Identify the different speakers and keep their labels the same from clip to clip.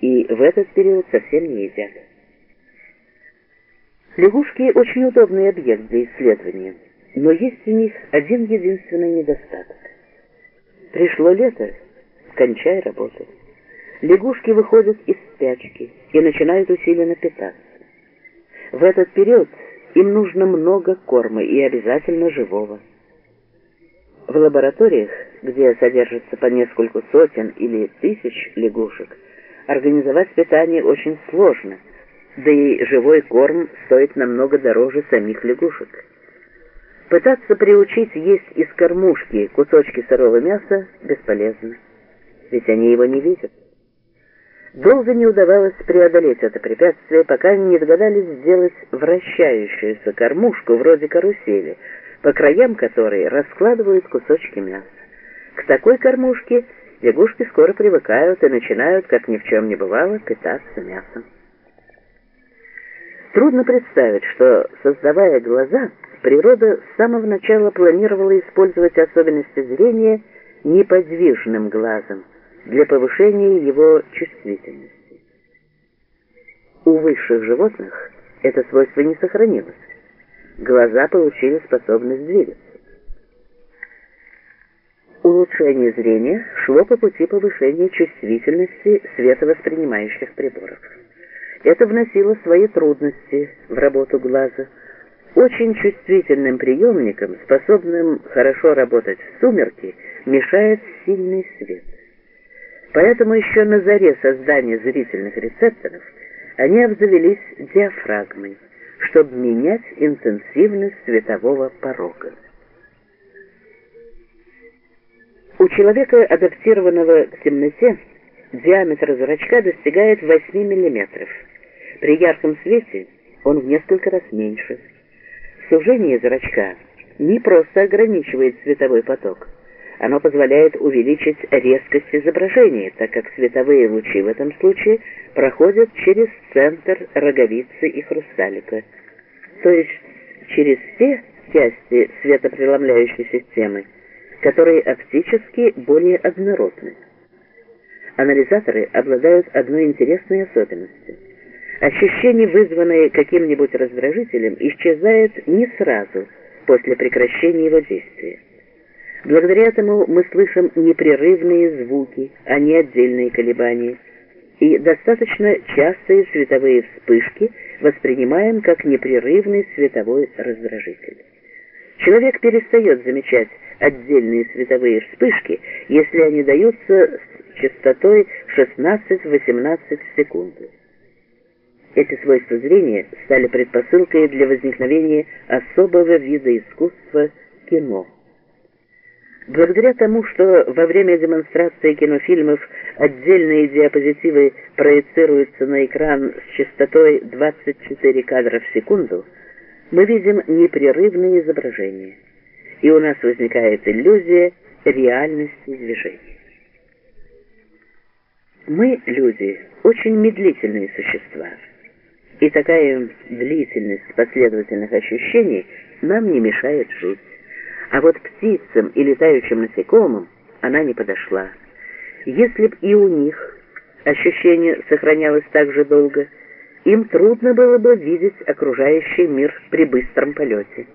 Speaker 1: и в этот период совсем не едят. Лягушки очень удобный объект для исследования, но есть у них один единственный недостаток. Пришло лето, кончай работу. Лягушки выходят из спячки и начинают усиленно питаться. В этот период им нужно много корма и обязательно живого. В лабораториях, где содержится по нескольку сотен или тысяч лягушек, организовать питание очень сложно, да и живой корм стоит намного дороже самих лягушек. Пытаться приучить есть из кормушки кусочки сырого мяса бесполезно, ведь они его не видят. Долго не удавалось преодолеть это препятствие, пока не догадались сделать вращающуюся кормушку вроде карусели, по краям которой раскладывают кусочки мяса. К такой кормушке лягушки скоро привыкают и начинают, как ни в чем не бывало, питаться мясом. Трудно представить, что, создавая глаза, природа с самого начала планировала использовать особенности зрения неподвижным глазом для повышения его чувствительности. У высших животных это свойство не сохранилось. Глаза получили способность двигаться. Улучшение зрения шло по пути повышения чувствительности световоспринимающих приборов. Это вносило свои трудности в работу глаза. Очень чувствительным приемникам, способным хорошо работать в сумерки, мешает сильный свет. Поэтому еще на заре создания зрительных рецепторов они обзавелись диафрагмой, чтобы менять интенсивность светового порога. У человека, адаптированного к темноте, диаметр зрачка достигает 8 мм. При ярком свете он в несколько раз меньше. Сужение зрачка не просто ограничивает световой поток, оно позволяет увеличить резкость изображения, так как световые лучи в этом случае проходят через центр роговицы и хрусталика, то есть через те части светопреломляющей системы, которые оптически более однородны. Анализаторы обладают одной интересной особенностью. Ощущение, вызванное каким-нибудь раздражителем, исчезает не сразу после прекращения его действия. Благодаря этому мы слышим непрерывные звуки, а не отдельные колебания, и достаточно частые световые вспышки воспринимаем как непрерывный световой раздражитель. Человек перестает замечать отдельные световые вспышки, если они даются с частотой 16-18 в. Эти свойства зрения стали предпосылкой для возникновения особого вида искусства кино. Благодаря тому, что во время демонстрации кинофильмов отдельные диапозитивы проецируются на экран с частотой 24 кадра в секунду, мы видим непрерывные изображения, и у нас возникает иллюзия реальности движения. Мы, люди, очень медлительные существа, и такая длительность последовательных ощущений нам не мешает жить. А вот птицам и летающим насекомым она не подошла. Если б и у них ощущение сохранялось так же долго, им трудно было бы видеть окружающий мир при быстром полете.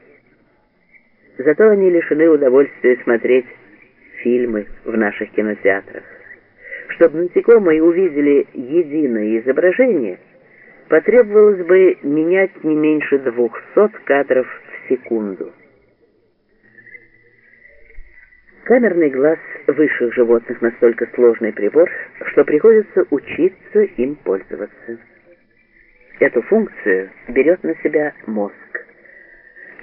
Speaker 1: Зато они лишены удовольствия смотреть фильмы в наших кинотеатрах. Чтобы насекомые увидели единое изображение, потребовалось бы менять не меньше двухсот кадров в секунду. Камерный глаз высших животных настолько сложный прибор, что приходится учиться им пользоваться. Эту функцию берет на себя мозг.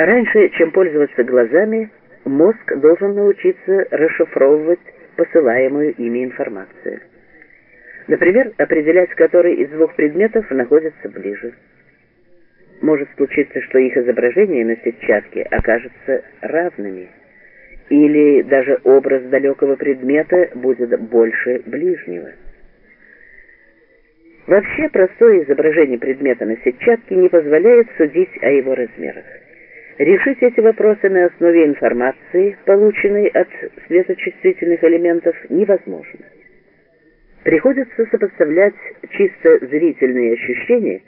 Speaker 1: Раньше, чем пользоваться глазами, мозг должен научиться расшифровывать посылаемую ими информацию. Например, определять, который из двух предметов находится ближе. Может случиться, что их изображение на сетчатке окажется равными – или даже образ далекого предмета будет больше ближнего. Вообще простое изображение предмета на сетчатке не позволяет судить о его размерах. Решить эти вопросы на основе информации, полученной от светочувствительных элементов, невозможно. Приходится сопоставлять чисто зрительные ощущения